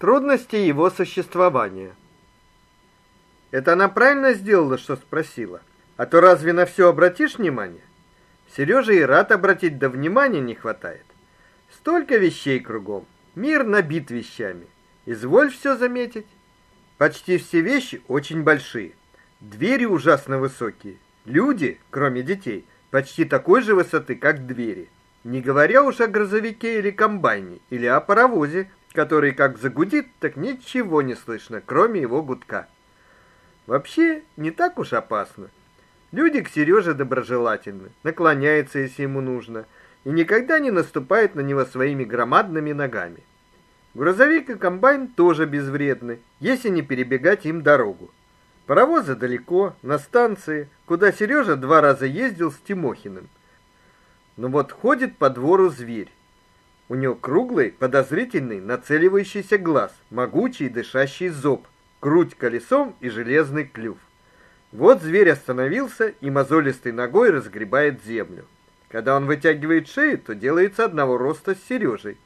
Трудности его существования. Это она правильно сделала, что спросила. А то разве на все обратишь внимание? Сережа и рад обратить, да внимания не хватает. Столько вещей кругом. Мир набит вещами. Изволь все заметить. Почти все вещи очень большие. Двери ужасно высокие. Люди, кроме детей, почти такой же высоты, как двери. Не говоря уж о грузовике или комбайне, или о паровозе, который как загудит, так ничего не слышно, кроме его гудка. Вообще, не так уж опасно. Люди к Сереже доброжелательны, наклоняются, если ему нужно, и никогда не наступают на него своими громадными ногами. Грузовик и комбайн тоже безвредны, если не перебегать им дорогу. Паровозы далеко, на станции, куда Сережа два раза ездил с Тимохиным. Но вот ходит по двору зверь. У него круглый, подозрительный, нацеливающийся глаз, могучий дышащий зоб, грудь колесом и железный клюв. Вот зверь остановился и мозолистой ногой разгребает землю. Когда он вытягивает шею, то делается одного роста с Сережей.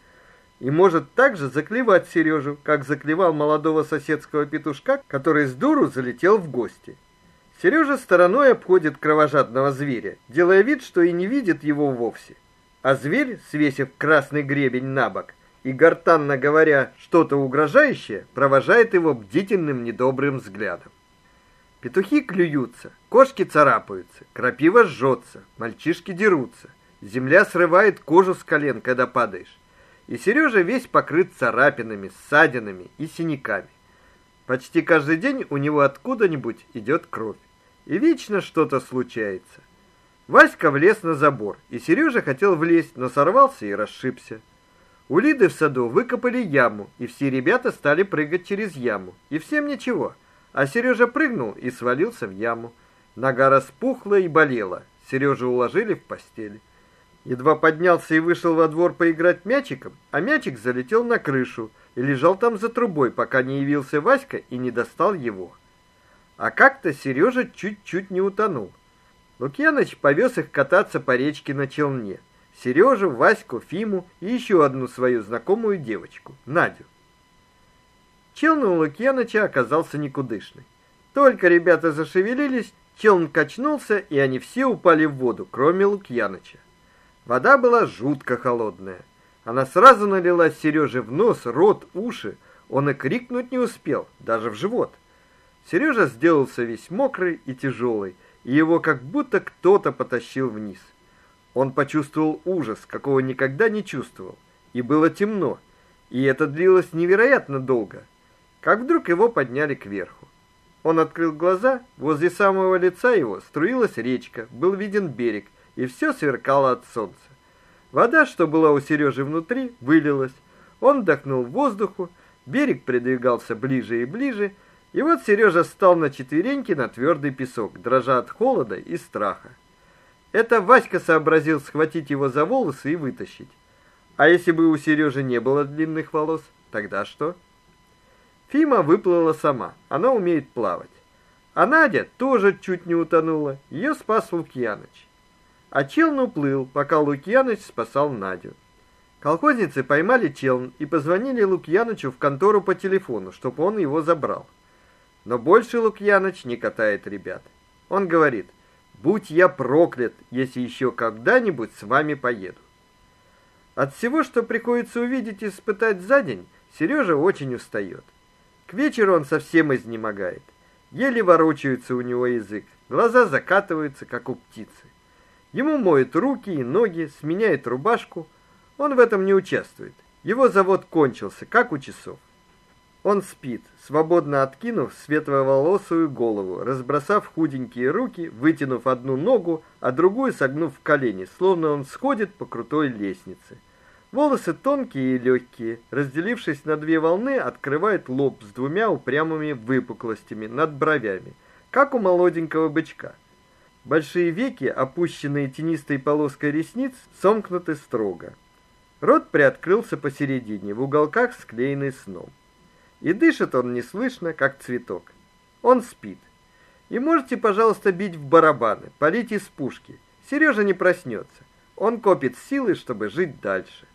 И может также заклевать Сережу, как заклевал молодого соседского петушка, который с дуру залетел в гости. Сережа стороной обходит кровожадного зверя, делая вид, что и не видит его вовсе а зверь, свесив красный гребень на бок и гортанно говоря что-то угрожающее, провожает его бдительным недобрым взглядом. Петухи клюются, кошки царапаются, крапива жжется, мальчишки дерутся, земля срывает кожу с колен, когда падаешь. И Сережа весь покрыт царапинами, ссадинами и синяками. Почти каждый день у него откуда-нибудь идет кровь. И вечно что-то случается. Васька влез на забор, и Сережа хотел влезть, но сорвался и расшибся. У Лиды в саду выкопали яму, и все ребята стали прыгать через яму. И всем ничего. А Сережа прыгнул и свалился в яму. Нога распухла и болела. Сережу уложили в постель. Едва поднялся и вышел во двор поиграть мячиком, а мячик залетел на крышу и лежал там за трубой, пока не явился Васька и не достал его. А как-то Сережа чуть-чуть не утонул. Лукьяныч повез их кататься по речке на челне. Сережу, Ваську, Фиму и еще одну свою знакомую девочку, Надю. Челн у Лукьяныча оказался никудышный. Только ребята зашевелились, челн качнулся, и они все упали в воду, кроме Лукьяныча. Вода была жутко холодная. Она сразу налилась Сереже в нос, рот, уши. Он и крикнуть не успел, даже в живот. Сережа сделался весь мокрый и тяжелый, его как будто кто-то потащил вниз. Он почувствовал ужас, какого никогда не чувствовал, и было темно, и это длилось невероятно долго. Как вдруг его подняли кверху. Он открыл глаза, возле самого лица его струилась речка, был виден берег, и все сверкало от солнца. Вода, что была у Сережи внутри, вылилась. Он вдохнул воздуху, берег придвигался ближе и ближе, и вот Сережа встал на четвереньки на твердый песок, дрожа от холода и страха. Это Васька сообразил схватить его за волосы и вытащить. А если бы у Сережи не было длинных волос, тогда что? Фима выплыла сама. Она умеет плавать. А Надя тоже чуть не утонула. Ее спас Лукьяныч. А Челн уплыл, пока Лукьяныч спасал Надю. Колхозницы поймали Челн и позвонили Лукьянычу в контору по телефону, чтобы он его забрал. Но больше Лукьяныч не катает ребят. Он говорит: "Будь я проклят, если еще когда-нибудь с вами поеду". От всего, что приходится увидеть и испытать за день, Сережа очень устает. К вечеру он совсем изнемогает. Еле ворочается у него язык, глаза закатываются, как у птицы. Ему моют руки и ноги, сменяют рубашку. Он в этом не участвует. Его завод кончился, как у часов. Он спит, свободно откинув светловолосую голову, разбросав худенькие руки, вытянув одну ногу, а другую согнув в колени, словно он сходит по крутой лестнице. Волосы тонкие и легкие, разделившись на две волны, открывают лоб с двумя упрямыми выпуклостями над бровями, как у молоденького бычка. Большие веки, опущенные тенистой полоской ресниц, сомкнуты строго. Рот приоткрылся посередине, в уголках склеенный сном. И дышит он неслышно, как цветок. Он спит. И можете, пожалуйста, бить в барабаны, палить из пушки. Сережа не проснется. Он копит силы, чтобы жить дальше.